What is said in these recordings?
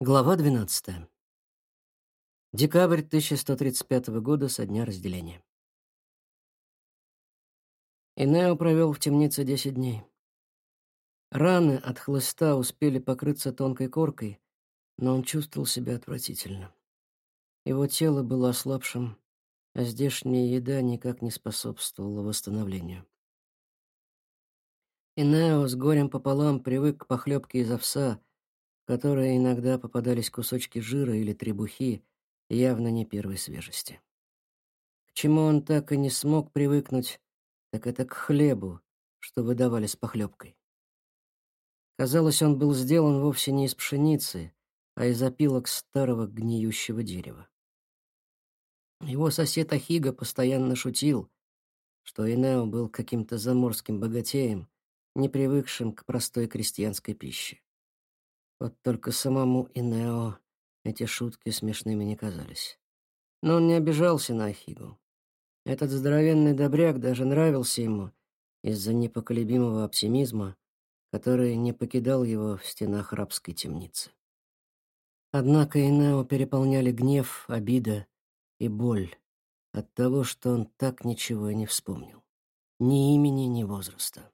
Глава 12. Декабрь 1135 года со дня разделения. Инео провел в темнице 10 дней. Раны от хлыста успели покрыться тонкой коркой, но он чувствовал себя отвратительно. Его тело было ослабшим, а здешняя еда никак не способствовала восстановлению. Инео с горем пополам привык к похлебке из овса, которой иногда попадались кусочки жира или требухи, явно не первой свежести. К чему он так и не смог привыкнуть, так это к хлебу, что выдавали с похлебкой. Казалось, он был сделан вовсе не из пшеницы, а из опилок старого гниющего дерева. Его сосед Ахига постоянно шутил, что Инео был каким-то заморским богатеем, не привыкшим к простой крестьянской пище. Вот только самому Инео эти шутки смешными не казались. Но он не обижался на Ахигу. Этот здоровенный добряк даже нравился ему из-за непоколебимого оптимизма, который не покидал его в стенах рабской темницы. Однако Инео переполняли гнев, обида и боль от того, что он так ничего и не вспомнил. Ни имени, ни возраста.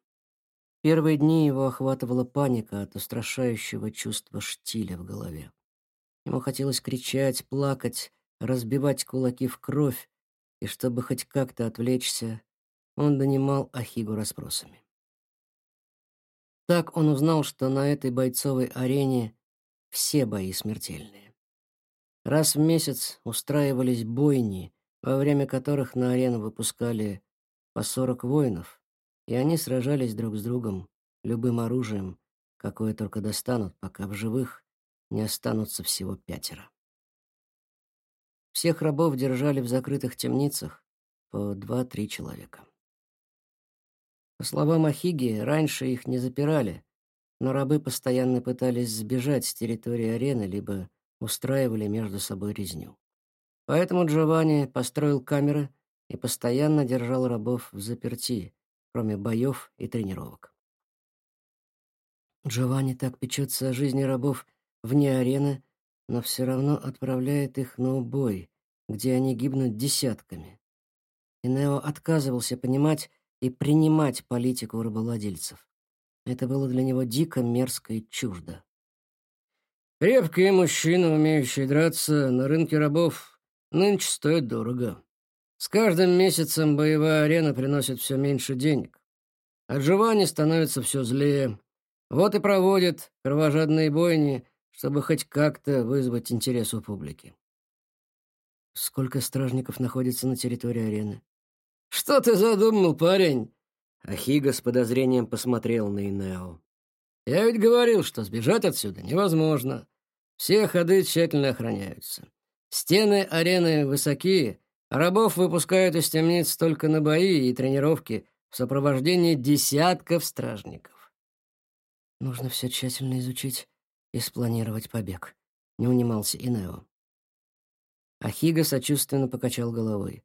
Первые дни его охватывала паника от устрашающего чувства штиля в голове. Ему хотелось кричать, плакать, разбивать кулаки в кровь, и чтобы хоть как-то отвлечься, он донимал Ахигу расспросами. Так он узнал, что на этой бойцовой арене все бои смертельные. Раз в месяц устраивались бойни, во время которых на арену выпускали по сорок воинов, и они сражались друг с другом любым оружием, какое только достанут, пока в живых не останутся всего пятеро. Всех рабов держали в закрытых темницах по два-три человека. По словам Ахиги, раньше их не запирали, но рабы постоянно пытались сбежать с территории арены, либо устраивали между собой резню. Поэтому Джованни построил камеры и постоянно держал рабов в заперти, кроме боев и тренировок. Джованни так печется о жизни рабов вне арены, но все равно отправляет их на убой, где они гибнут десятками. И Нео отказывался понимать и принимать политику рабовладельцев. Это было для него дико мерзко и чуждо. Крепкие мужчины, умеющие драться, на рынке рабов нынче стоят дорого. С каждым месяцем боевая арена приносит все меньше денег. А становится все злее. Вот и проводит кровожадные бойни, чтобы хоть как-то вызвать интерес у публики. Сколько стражников находится на территории арены? Что ты задумал, парень? Ахига с подозрением посмотрел на Инео. Я ведь говорил, что сбежать отсюда невозможно. Все ходы тщательно охраняются. Стены арены высокие, Рабов выпускают из темниц только на бои и тренировки в сопровождении десятков стражников. Нужно все тщательно изучить и спланировать побег. Не унимался Инео. Ахига сочувственно покачал головой.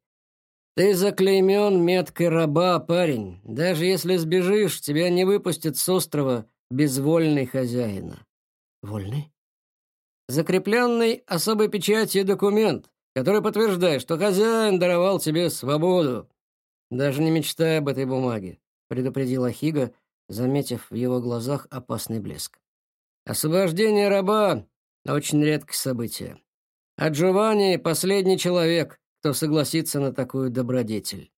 «Ты заклеймен меткой раба, парень. Даже если сбежишь, тебя не выпустят с острова безвольный хозяина». «Вольный?» «Закрепленный особой печатью документ который подтверждает, что хозяин даровал тебе свободу. Даже не мечтай об этой бумаге, предупредил Ахига, заметив в его глазах опасный блеск. Освобождение раба — очень редкое событие. А Джованни — последний человек, кто согласится на такую добродетель.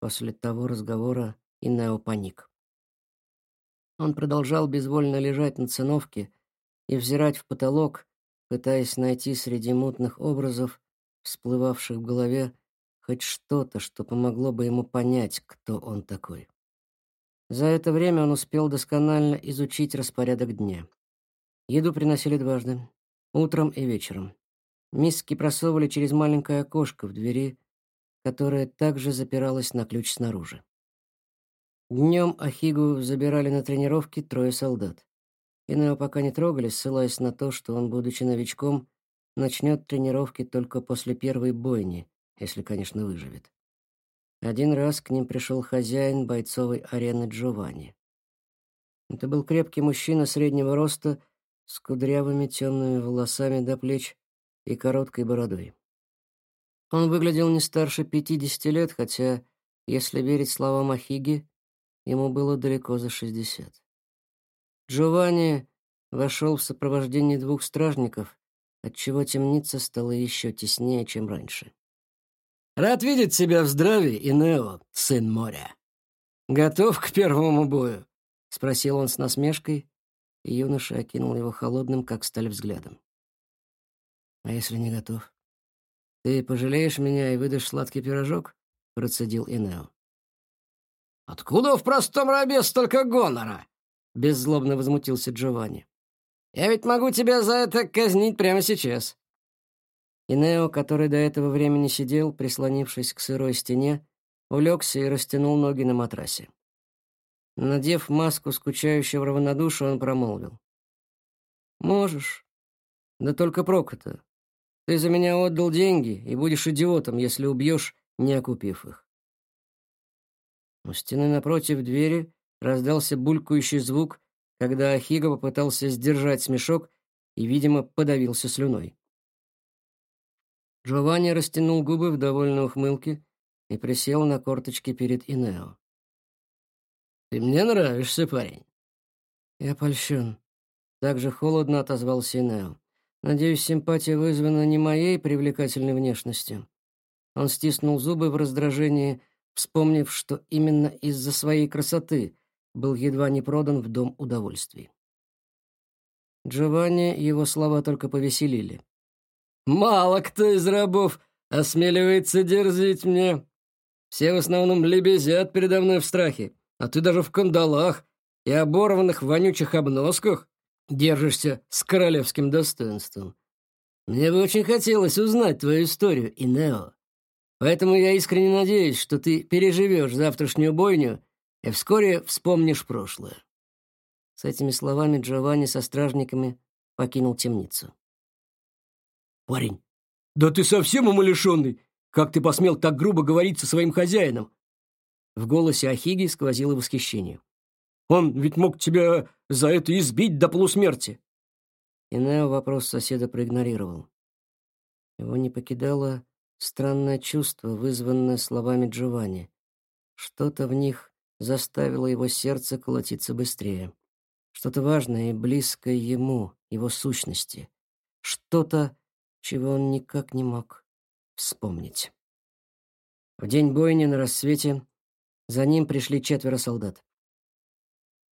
После того разговора Инео паник. Он продолжал безвольно лежать на циновке и взирать в потолок, пытаясь найти среди мутных образов, всплывавших в голове, хоть что-то, что помогло бы ему понять, кто он такой. За это время он успел досконально изучить распорядок дня. Еду приносили дважды, утром и вечером. Миски просовывали через маленькое окошко в двери, которое также запиралось на ключ снаружи. Днем Ахигу забирали на тренировки трое солдат. Инео пока не трогали, ссылаясь на то, что он, будучи новичком, начнет тренировки только после первой бойни, если, конечно, выживет. Один раз к ним пришел хозяин бойцовой арены Джованни. Это был крепкий мужчина среднего роста с кудрявыми темными волосами до плеч и короткой бородой. Он выглядел не старше пятидесяти лет, хотя, если верить словам Ахиги, ему было далеко за шестьдесят. Джованни вошел в сопровождении двух стражников, отчего темница стала еще теснее, чем раньше. «Рад видеть тебя в здравии, Инео, сын моря. Готов к первому бою?» — спросил он с насмешкой, и юноша окинул его холодным, как сталь, взглядом. «А если не готов? Ты пожалеешь меня и выдашь сладкий пирожок?» — процедил Инео. «Откуда в простом рабе столько гонора?» — беззлобно возмутился Джованни. «Я ведь могу тебя за это казнить прямо сейчас». Инео, который до этого времени сидел, прислонившись к сырой стене, улегся и растянул ноги на матрасе. Надев маску скучающего равнодушия, он промолвил. «Можешь. Да только прокота. Ты за меня отдал деньги и будешь идиотом, если убьешь, не окупив их». У стены напротив двери раздался булькающий звук, когда Ахига попытался сдержать смешок и, видимо, подавился слюной. Джованни растянул губы в довольной ухмылке и присел на корточки перед Инео. Ты мне нравишься, парень. Я польщен. Так же холодно отозвался Инео. Надеюсь, симпатия вызвана не моей привлекательной внешностью. Он стиснул зубы в раздражении, вспомнив, что именно из-за своей красоты был едва не продан в дом удовольствий. Джованни его слова только повеселили. «Мало кто из рабов осмеливается дерзить мне. Все в основном лебезят передо мной в страхе а ты даже в кандалах и оборванных вонючих обносках держишься с королевским достоинством. Мне бы очень хотелось узнать твою историю, Инео. Поэтому я искренне надеюсь, что ты переживешь завтрашнюю бойню и вскоре вспомнишь прошлое». С этими словами Джованни со стражниками покинул темницу. «Парень, да ты совсем умалишенный! Как ты посмел так грубо говорить со своим хозяином? В голосе Ахиги сквозило восхищение. «Он ведь мог тебя за это избить до полусмерти!» Инео вопрос соседа проигнорировал. Его не покидало странное чувство, вызванное словами Джованни. Что-то в них заставило его сердце колотиться быстрее. Что-то важное и близкое ему, его сущности. Что-то, чего он никак не мог вспомнить. В день бойни на рассвете за ним пришли четверо солдат.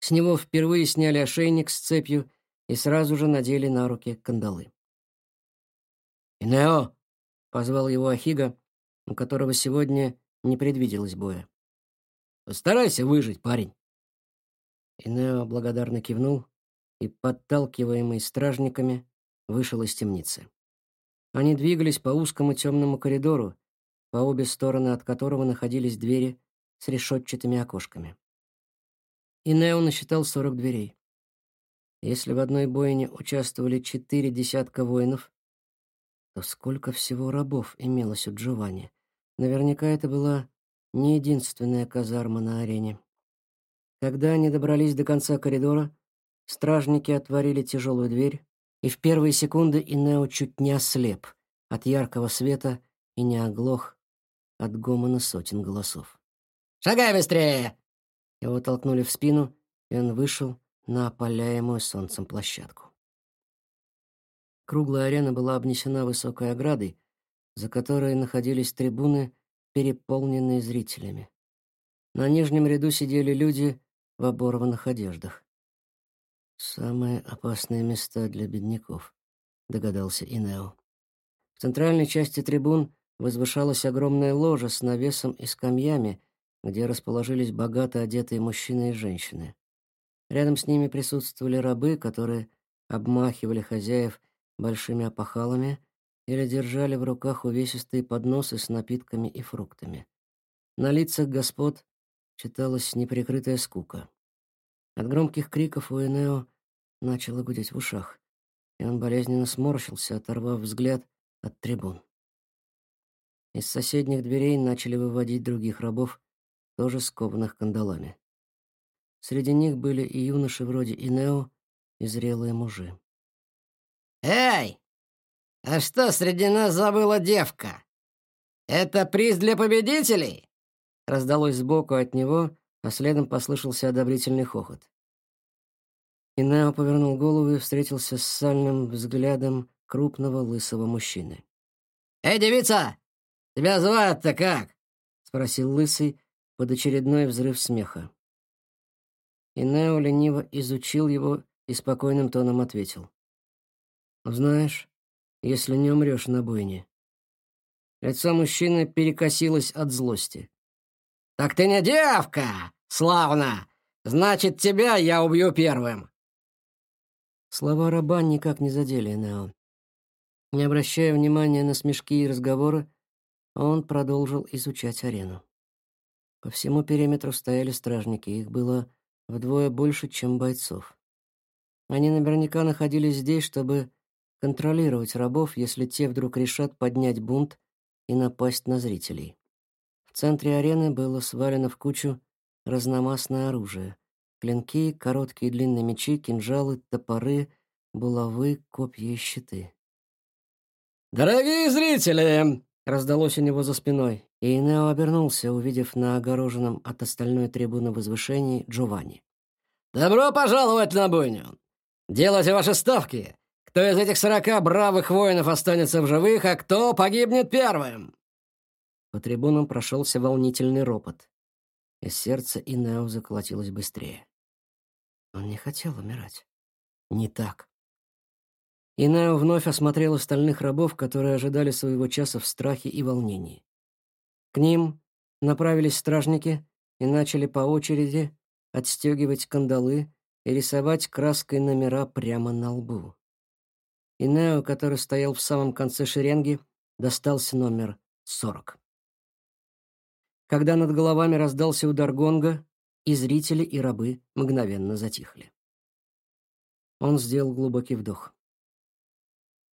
С него впервые сняли ошейник с цепью и сразу же надели на руки кандалы. «Инео!» — позвал его Ахига, у которого сегодня не предвиделось боя. «Постарайся выжить, парень!» Инео благодарно кивнул и, подталкиваемый стражниками, вышел из темницы. Они двигались по узкому темному коридору, по обе стороны от которого находились двери с решетчатыми окошками. И Нео насчитал сорок дверей. Если в одной бойне участвовали четыре десятка воинов, то сколько всего рабов имелось у Джованни? Наверняка это была не единственная казарма на арене. Когда они добрались до конца коридора, стражники отворили тяжелую дверь, и в первые секунды Инео чуть не ослеп от яркого света и не оглох от гомона сотен голосов. Шагай быстрее!» Его толкнули в спину, и он вышел на опаляемую солнцем площадку. Круглая арена была обнесена высокой оградой, за которой находились трибуны, переполненные зрителями. На нижнем ряду сидели люди в оборванных одеждах. «Самые опасные места для бедняков», — догадался Инео. В центральной части трибун возвышалась огромная ложа с навесом и скамьями, где расположились богато одетые мужчины и женщины. Рядом с ними присутствовали рабы, которые обмахивали хозяев большими опахалами или держали в руках увесистые подносы с напитками и фруктами. На лицах господ читалась неприкрытая скука. От громких криков у Энео начало гудеть в ушах, и он болезненно сморщился, оторвав взгляд от трибун. Из соседних дверей начали выводить других рабов, тоже скованных кандалами. Среди них были и юноши вроде Инео, и зрелые мужи. «Эй, а что среди нас забыла девка? Это приз для победителей?» Раздалось сбоку от него, а следом послышался одобрительный хохот. Инео повернул голову и встретился с сальным взглядом крупного лысого мужчины. «Эй, девица, тебя звать-то как?» — спросил лысый под очередной взрыв смеха. Инео лениво изучил его и спокойным тоном ответил. «Знаешь, если не умрешь на бойне». Лицо мужчины перекосилось от злости. «Так ты не девка! Славно! Значит, тебя я убью первым!» Слова раба никак не задели Нео. Не обращая внимания на смешки и разговоры, он продолжил изучать арену. По всему периметру стояли стражники, их было вдвое больше, чем бойцов. Они наверняка находились здесь, чтобы контролировать рабов, если те вдруг решат поднять бунт и напасть на зрителей. В центре арены было свалено в кучу разномастное оружие. Клинки, короткие и длинные мечи, кинжалы, топоры, булавы, копья и щиты. «Дорогие зрители!» — раздалось у него за спиной, и Нео обернулся, увидев на огороженном от остальной трибуны возвышении Джованни. «Добро пожаловать на бойню! Делайте ваши ставки! Кто из этих сорока бравых воинов останется в живых, а кто погибнет первым?» По трибунам прошелся волнительный ропот, и сердце Инео заколотилось быстрее. Он не хотел умирать. Не так. Инео вновь осмотрел остальных рабов, которые ожидали своего часа в страхе и волнении. К ним направились стражники и начали по очереди отстегивать кандалы и рисовать краской номера прямо на лбу. Инео, который стоял в самом конце шеренги, достался номер 40. Когда над головами раздался удар гонга, и зрители, и рабы мгновенно затихли. Он сделал глубокий вдох.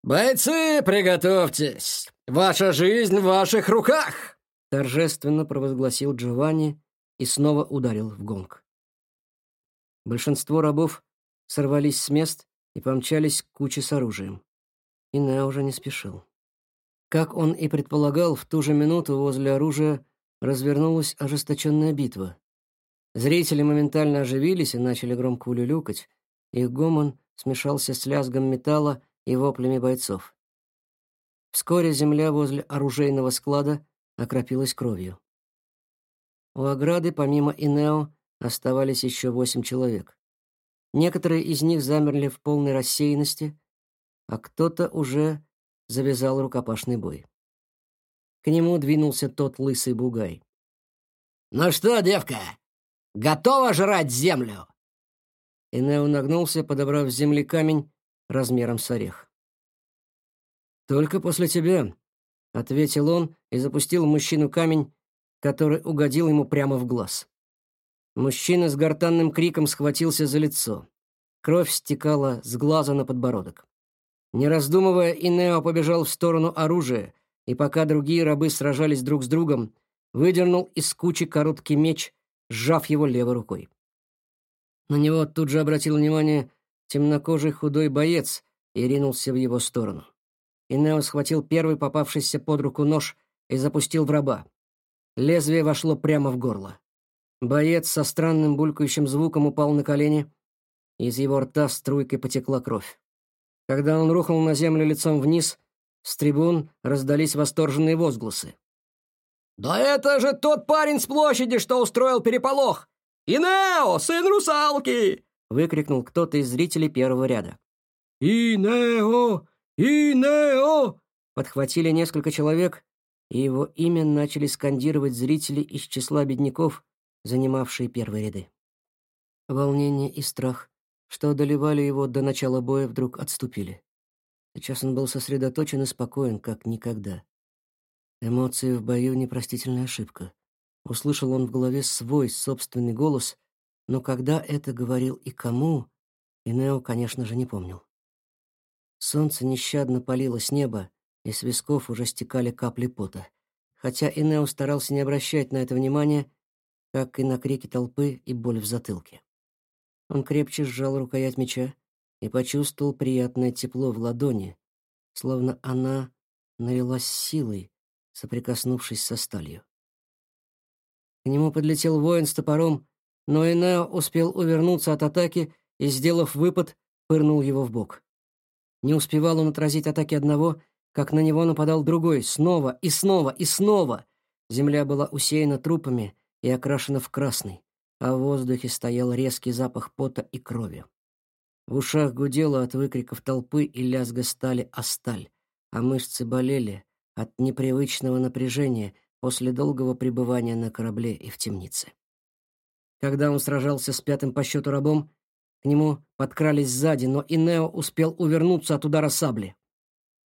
«Бойцы, приготовьтесь! Ваша жизнь в ваших руках!» Торжественно провозгласил Джованни и снова ударил в гонг. Большинство рабов сорвались с мест и помчались к куче с оружием. И Нео уже не спешил. Как он и предполагал, в ту же минуту возле оружия развернулась ожесточенная битва. Зрители моментально оживились и начали громко улюлюкать. Их гомон смешался с лязгом металла и воплями бойцов. Вскоре земля возле оружейного склада окропилась кровью. У ограды, помимо Инео, оставались еще восемь человек. Некоторые из них замерли в полной рассеянности, а кто-то уже завязал рукопашный бой. К нему двинулся тот лысый бугай. «Ну что, девка, готова жрать землю?» Инео нагнулся, подобрав с земли камень размером с орех. «Только после тебя», — ответил он и запустил в мужчину камень, который угодил ему прямо в глаз. Мужчина с гортанным криком схватился за лицо. Кровь стекала с глаза на подбородок. Не раздумывая, Инео побежал в сторону оружия, и пока другие рабы сражались друг с другом, выдернул из кучи короткий меч, сжав его левой рукой. На него тут же обратил внимание темнокожий худой боец и ринулся в его сторону. Инео схватил первый попавшийся под руку нож и запустил в раба. Лезвие вошло прямо в горло. Боец со странным булькающим звуком упал на колени, из его рта струйкой потекла кровь. Когда он рухнул на землю лицом вниз, с трибун раздались восторженные возгласы. «Да это же тот парень с площади, что устроил переполох! Инео, сын русалки!» — выкрикнул кто-то из зрителей первого ряда. «Инео! Инео!» — подхватили несколько человек, и его имя начали скандировать зрители из числа бедняков, занимавшие первые ряды. Волнение и страх что одолевали его до начала боя, вдруг отступили. Сейчас он был сосредоточен и спокоен, как никогда. Эмоции в бою — непростительная ошибка. Услышал он в голове свой собственный голос, но когда это говорил и кому, Инео, конечно же, не помнил. Солнце нещадно палило с неба, и с висков уже стекали капли пота. Хотя Инео старался не обращать на это внимания, как и на крики толпы и боль в затылке. Он крепче сжал рукоять меча и почувствовал приятное тепло в ладони, словно она налилась силой, соприкоснувшись со сталью. К нему подлетел воин с топором, но Энео успел увернуться от атаки и, сделав выпад, пырнул его в бок. Не успевал он отразить атаки одного, как на него нападал другой, снова и снова и снова. Земля была усеяна трупами и окрашена в красный, а в воздухе стоял резкий запах пота и крови. В ушах гудело от выкриков толпы и лязга стали о сталь, а мышцы болели от непривычного напряжения после долгого пребывания на корабле и в темнице. Когда он сражался с пятым по счету рабом, к нему подкрались сзади, но Инео успел увернуться от удара сабли.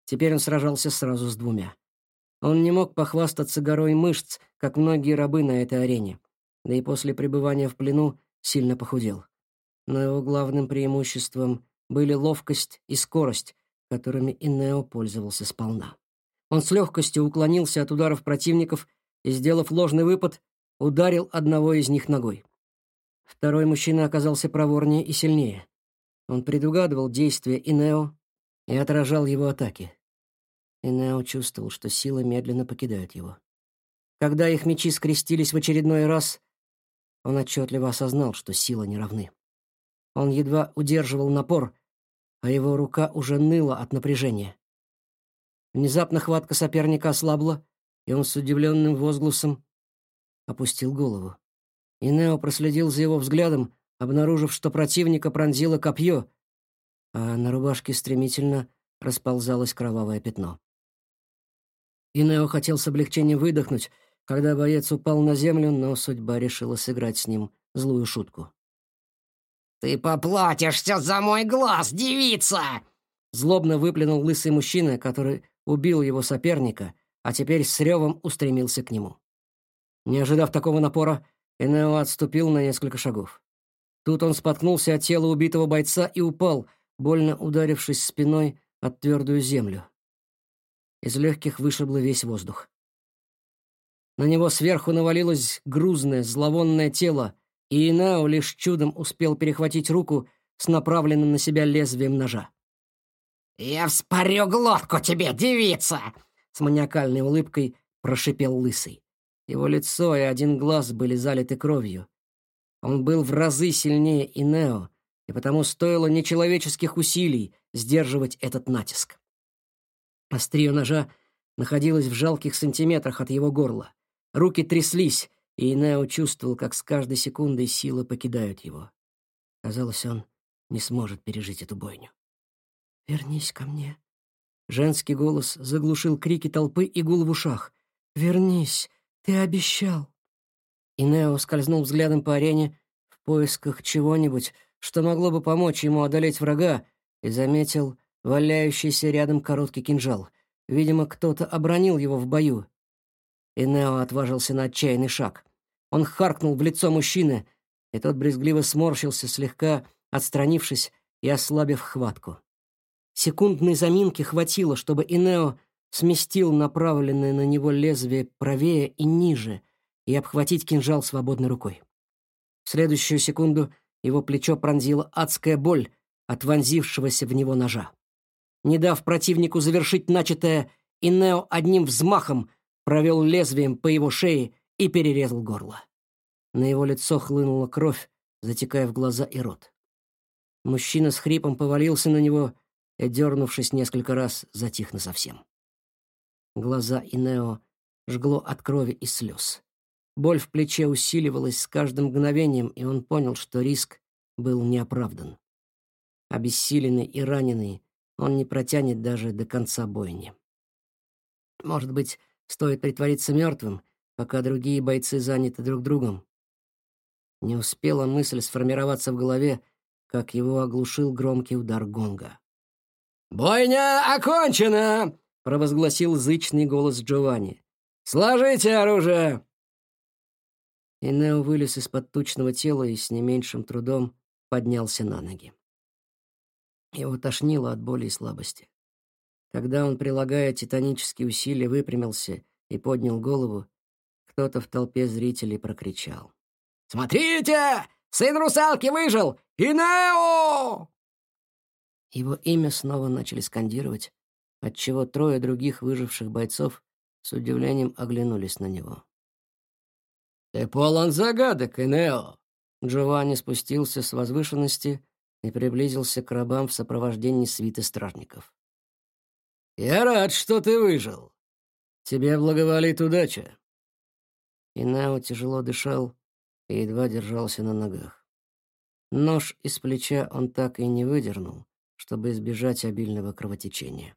Теперь он сражался сразу с двумя. Он не мог похвастаться горой мышц, как многие рабы на этой арене, да и после пребывания в плену сильно похудел. Но его главным преимуществом были ловкость и скорость, которыми Инео пользовался сполна. Он с легкостью уклонился от ударов противников и, сделав ложный выпад, ударил одного из них ногой. Второй мужчина оказался проворнее и сильнее. Он предугадывал действия Инео и отражал его атаки. Инео чувствовал, что силы медленно покидают его. Когда их мечи скрестились в очередной раз, он отчетливо осознал, что силы не равны. Он едва удерживал напор, а его рука уже ныла от напряжения. Внезапно хватка соперника ослабла, и он с удивленным возгласом опустил голову. И Нео проследил за его взглядом, обнаружив, что противника пронзило копье, а на рубашке стремительно расползалось кровавое пятно. И Нео хотел с облегчением выдохнуть, когда боец упал на землю, но судьба решила сыграть с ним злую шутку. «Ты поплатишься за мой глаз, девица!» Злобно выплюнул лысый мужчина, который убил его соперника, а теперь с ревом устремился к нему. Не ожидав такого напора, Энео отступил на несколько шагов. Тут он споткнулся от тела убитого бойца и упал, больно ударившись спиной от твердую землю. Из легких вышибло весь воздух. На него сверху навалилось грузное, зловонное тело, и Инео лишь чудом успел перехватить руку с направленным на себя лезвием ножа. «Я вспорю глотку тебе, девица!» С маниакальной улыбкой прошипел Лысый. Его лицо и один глаз были залиты кровью. Он был в разы сильнее Инео, и потому стоило нечеловеческих усилий сдерживать этот натиск. Острие ножа находилось в жалких сантиметрах от его горла. Руки тряслись, и Инео чувствовал, как с каждой секундой силы покидают его. Казалось, он не сможет пережить эту бойню. «Вернись ко мне». Женский голос заглушил крики толпы и гул в ушах. «Вернись! Ты обещал!» И Нео скользнул взглядом по арене в поисках чего-нибудь, что могло бы помочь ему одолеть врага, и заметил валяющийся рядом короткий кинжал. Видимо, кто-то обронил его в бою. И Нео отважился на отчаянный шаг. Он харкнул в лицо мужчины, и тот брезгливо сморщился, слегка отстранившись и ослабив хватку. Секундной заминки хватило, чтобы Инео сместил направленное на него лезвие правее и ниже и обхватить кинжал свободной рукой. В следующую секунду его плечо пронзила адская боль от вонзившегося в него ножа. Не дав противнику завершить начатое, Инео одним взмахом провел лезвием по его шее и перерезал горло. На его лицо хлынула кровь, затекая в глаза и рот. Мужчина с хрипом повалился на него и, дернувшись несколько раз, затих насовсем. Глаза Инео жгло от крови и слез. Боль в плече усиливалась с каждым мгновением, и он понял, что риск был неоправдан. Обессиленный и раненый, он не протянет даже до конца бойни. Может быть, стоит притвориться мертвым, пока другие бойцы заняты друг другом. Не успела мысль сформироваться в голове, как его оглушил громкий удар гонга. «Бойня окончена!» — провозгласил зычный голос Джованни. «Сложите оружие!» И Нео вылез из-под тучного тела и с не меньшим трудом поднялся на ноги. Его тошнило от боли и слабости. Когда он, прилагая титанические усилия, выпрямился и поднял голову, кто-то в толпе зрителей прокричал. «Смотрите! Сын русалки выжил! И Нео!» Его имя снова начали скандировать, отчего трое других выживших бойцов с удивлением оглянулись на него. «Ты полон загадок, Инео!» Джованни спустился с возвышенности и приблизился к рабам в сопровождении свиты стражников. «Я рад, что ты выжил. Тебе благоволит удача». Инео тяжело дышал и едва держался на ногах. Нож из плеча он так и не выдернул, чтобы избежать обильного кровотечения.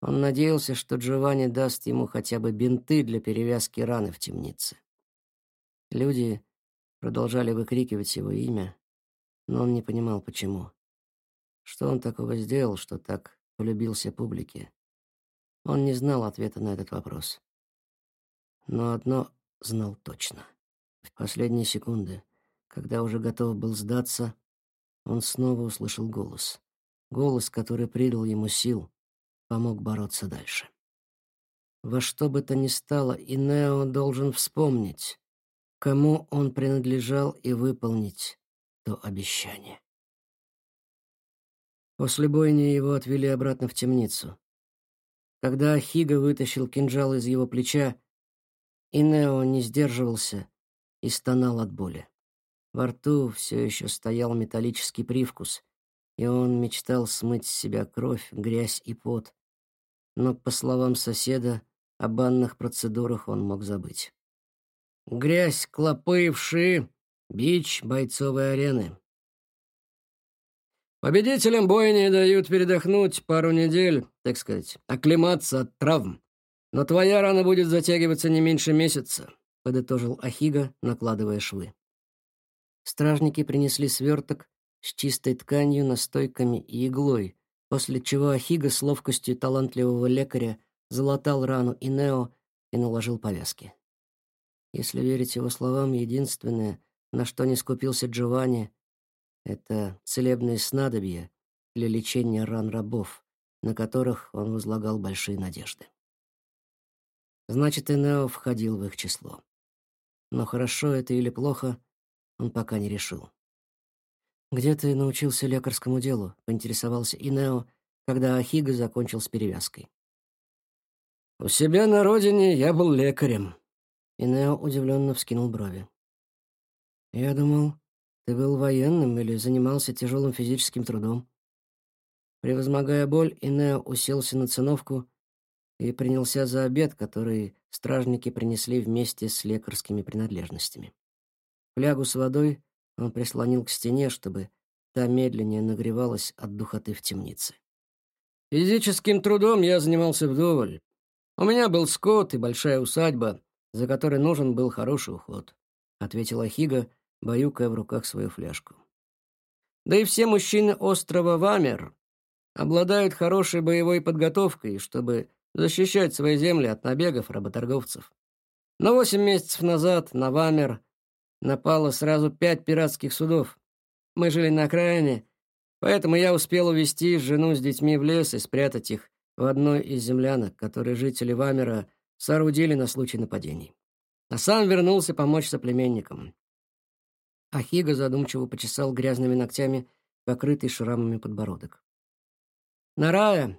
Он надеялся, что Джованни даст ему хотя бы бинты для перевязки раны в темнице. Люди продолжали выкрикивать его имя, но он не понимал, почему. Что он такого сделал, что так полюбился публике? Он не знал ответа на этот вопрос. Но одно знал точно. В последние секунды, когда уже готов был сдаться, он снова услышал голос. Голос, который придал ему сил, помог бороться дальше. Во что бы то ни стало, Инео должен вспомнить, кому он принадлежал и выполнить то обещание. После бойни его отвели обратно в темницу. Когда Ахига вытащил кинжал из его плеча, Инео не сдерживался и стонал от боли. Во рту все еще стоял металлический привкус, и он мечтал смыть с себя кровь, грязь и пот. Но, по словам соседа, о банных процедурах он мог забыть. Грязь, клопы, вши, бич бойцовой арены. Победителям бойни дают передохнуть пару недель, так сказать, оклематься от травм. Но твоя рана будет затягиваться не меньше месяца, подытожил Ахига, накладывая швы. Стражники принесли сверток с чистой тканью, настойками и иглой, после чего Ахига с ловкостью талантливого лекаря залатал рану Инео и наложил повязки. Если верить его словам, единственное, на что не скупился Джованни, это целебные снадобья для лечения ран рабов, на которых он возлагал большие надежды. Значит, Энео входил в их число. Но хорошо это или плохо, он пока не решил. «Где ты научился лекарскому делу?» — поинтересовался Инео, когда Ахига закончил с перевязкой. «У себя на родине я был лекарем», и Нео удивленно вскинул брови. «Я думал, ты был военным или занимался тяжелым физическим трудом». Превозмогая боль, Инео уселся на циновку и принялся за обед, который стражники принесли вместе с лекарскими принадлежностями. Флягу с водой он прислонил к стене, чтобы та медленнее нагревалась от духоты в темнице. «Физическим трудом я занимался вдоволь. У меня был скот и большая усадьба, за которой нужен был хороший уход», — ответила Хига, баюкая в руках свою фляжку. «Да и все мужчины острова Вамер обладают хорошей боевой подготовкой, чтобы защищать свои земли от набегов работорговцев. Но восемь месяцев назад на Вамер напало сразу пять пиратских судов. Мы жили на окраине, поэтому я успел увезти жену с детьми в лес и спрятать их в одной из землянок, которые жители Вамера — соорудили на случай нападений. А сам вернулся помочь соплеменникам. Ахига задумчиво почесал грязными ногтями покрытый шрамами подбородок. Нарая,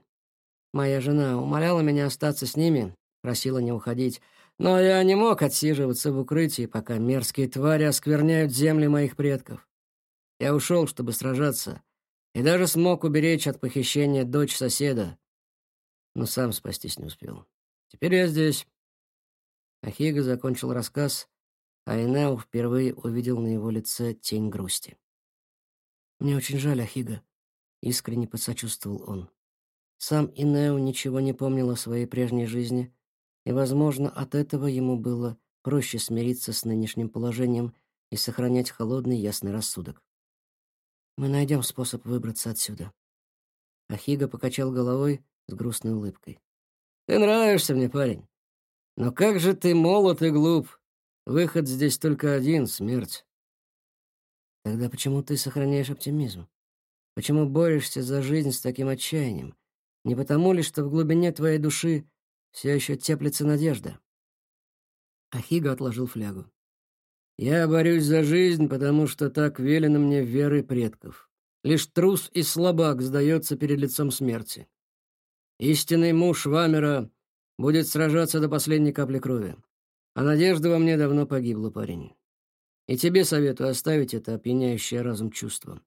моя жена, умоляла меня остаться с ними, просила не уходить, но я не мог отсиживаться в укрытии, пока мерзкие твари оскверняют земли моих предков. Я ушел, чтобы сражаться, и даже смог уберечь от похищения дочь соседа, но сам спастись не успел. Теперь я здесь. Ахига закончил рассказ, а Инео впервые увидел на его лице тень грусти. «Мне очень жаль, Ахига», — искренне посочувствовал он. Сам Инео ничего не помнил о своей прежней жизни, и, возможно, от этого ему было проще смириться с нынешним положением и сохранять холодный ясный рассудок. «Мы найдем способ выбраться отсюда». Ахига покачал головой с грустной улыбкой. Ты нравишься мне, парень. Но как же ты молод и глуп. Выход здесь только один — смерть. Тогда почему ты сохраняешь оптимизм? Почему борешься за жизнь с таким отчаянием? Не потому ли, что в глубине твоей души все еще теплится надежда? Ахига отложил флягу. Я борюсь за жизнь, потому что так велено мне верой предков. Лишь трус и слабак сдается перед лицом смерти. Истинный муж Вамера будет сражаться до последней капли крови. А надежда во мне давно погибла, парень. И тебе советую оставить это опьяняющее разум чувство.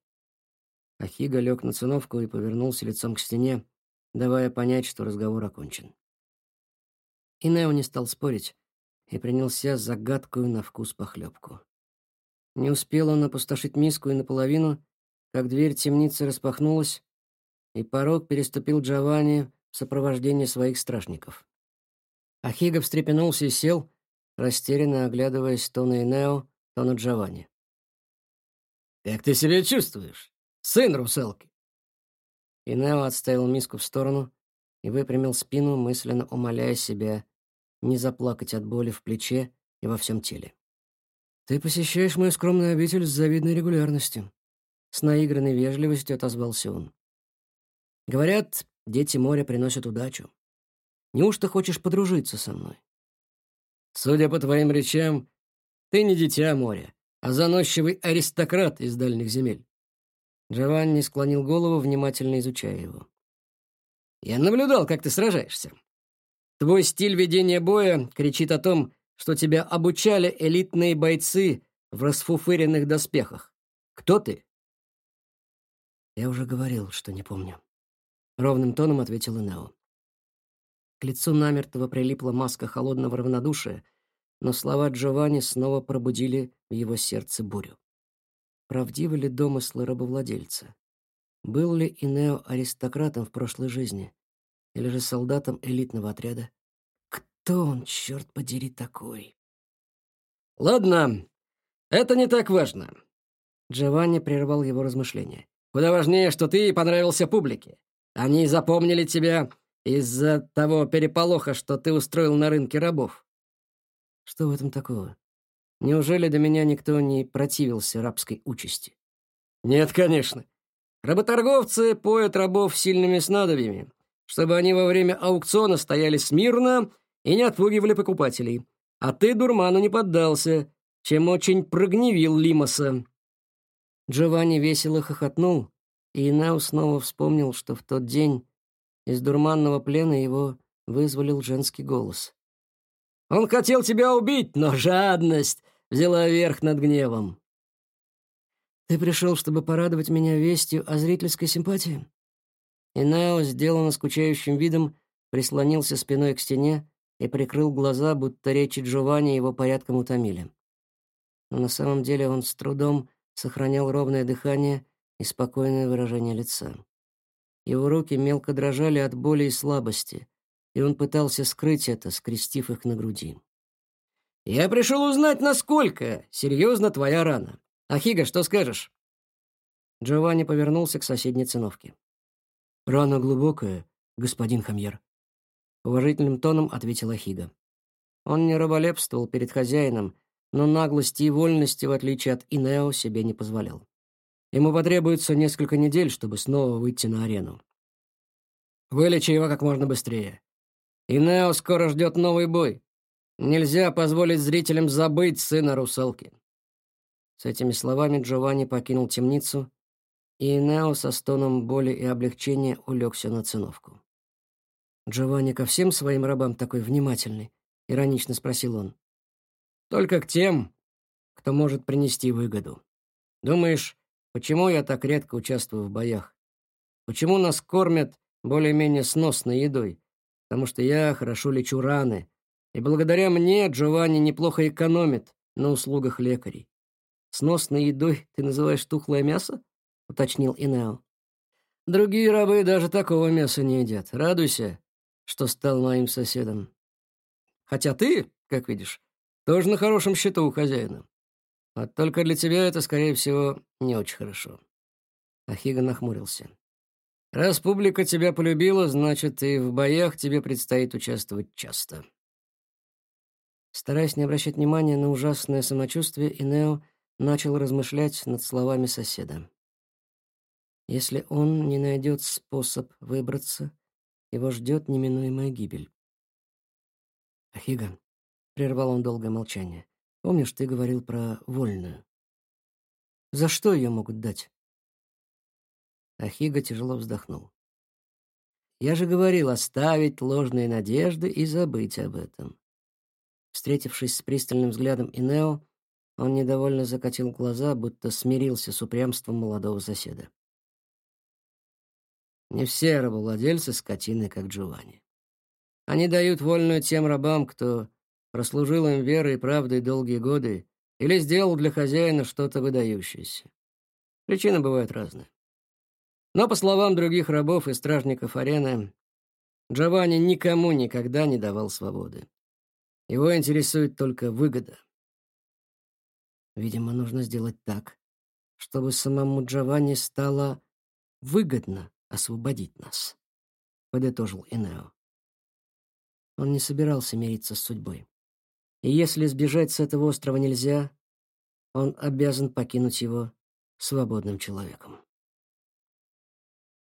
Ахига лег на циновку и повернулся лицом к стене, давая понять, что разговор окончен. И Нео не стал спорить и принялся загадкую на вкус похлебку. Не успел он опустошить миску и наполовину, как дверь темницы распахнулась, и порог переступил Джованни в сопровождении своих стражников. Ахига встрепенулся и сел, растерянно оглядываясь то на Инео, то на Джованни. «Как ты себя чувствуешь, сын русалки?» Инео отставил миску в сторону и выпрямил спину, мысленно умоляя себя не заплакать от боли в плече и во всем теле. «Ты посещаешь мою скромную обитель с завидной регулярностью», — с наигранной вежливостью отозвался он. «Говорят, дети моря приносят удачу. Неужто хочешь подружиться со мной?» «Судя по твоим речам, ты не дитя моря, а заносчивый аристократ из дальних земель». Джованни склонил голову, внимательно изучая его. «Я наблюдал, как ты сражаешься. Твой стиль ведения боя кричит о том, что тебя обучали элитные бойцы в расфуфыренных доспехах. Кто ты?» «Я уже говорил, что не помню», — ровным тоном ответил Инео. К лицу намертво прилипла маска холодного равнодушия, но слова Джованни снова пробудили в его сердце бурю. Правдивы ли домыслы рабовладельца? Был ли Инео аристократом в прошлой жизни? Или же солдатом элитного отряда? Кто он, черт подери, такой? «Ладно, это не так важно». Джованни прервал его размышления. «Куда важнее, что ты понравился публике. Они запомнили тебя из-за того переполоха, что ты устроил на рынке рабов». «Что в этом такого? Неужели до меня никто не противился рабской участи?» «Нет, конечно. Работорговцы поют рабов сильными снадобьями чтобы они во время аукциона стояли смирно и не отпугивали покупателей. А ты дурману не поддался, чем очень прогневил Лимаса». Джованни весело хохотнул, и Инау снова вспомнил, что в тот день из дурманного плена его вызволил женский голос. «Он хотел тебя убить, но жадность взяла верх над гневом». «Ты пришел, чтобы порадовать меня вестью о зрительской симпатии?» И Нео, сделанно скучающим видом, прислонился спиной к стене и прикрыл глаза, будто речи Джованни его порядком утомили. Но на самом деле он с трудом сохранял ровное дыхание и спокойное выражение лица. Его руки мелко дрожали от боли и слабости, и он пытался скрыть это, скрестив их на груди. «Я пришел узнать, насколько серьезна твоя рана. Ахига, что скажешь?» Джованни повернулся к соседней циновке. «Рана глубокая, господин Хамьер», — уважительным тоном ответила Хига. Он не раболепствовал перед хозяином, но наглости и вольности, в отличие от Инео, себе не позволял. Ему потребуется несколько недель, чтобы снова выйти на арену. Вылечи его как можно быстрее. Инео скоро ждет новый бой. Нельзя позволить зрителям забыть сына русалки. С этими словами Джованни покинул темницу и Нео со стоном боли и облегчения улегся на циновку. «Джованни ко всем своим рабам такой внимательный?» — иронично спросил он. «Только к тем, кто может принести выгоду. Думаешь, почему я так редко участвую в боях? Почему нас кормят более-менее сносной едой? Потому что я хорошо лечу раны, и благодаря мне Джованни неплохо экономит на услугах лекарей. Сносной едой ты называешь тухлое мясо? — уточнил Инео. «Другие рабы даже такого мяса не едят. Радуйся, что стал моим соседом. Хотя ты, как видишь, тоже на хорошем счету у хозяина. А только для тебя это, скорее всего, не очень хорошо». Ахига нахмурился. «Раз публика тебя полюбила, значит, и в боях тебе предстоит участвовать часто». Стараясь не обращать внимания на ужасное самочувствие, Инео начал размышлять над словами соседа. Если он не найдет способ выбраться, его ждет неминуемая гибель. «Ахига», — прервал он долгое молчание, — «помнишь, ты говорил про вольную? За что ее могут дать?» Ахига тяжело вздохнул. «Я же говорил оставить ложные надежды и забыть об этом». Встретившись с пристальным взглядом Инео, он недовольно закатил глаза, будто смирился с упрямством молодого соседа. Не все рабовладельцы скотины, как Джованни. Они дают вольную тем рабам, кто прослужил им верой и правдой долгие годы или сделал для хозяина что-то выдающееся. Причины бывают разные. Но, по словам других рабов и стражников арены, Джованни никому никогда не давал свободы. Его интересует только выгода. Видимо, нужно сделать так, чтобы самому Джованни стало выгодно освободить нас, подытожил Инео. Он не собирался мириться с судьбой. И если сбежать с этого острова нельзя, он обязан покинуть его свободным человеком.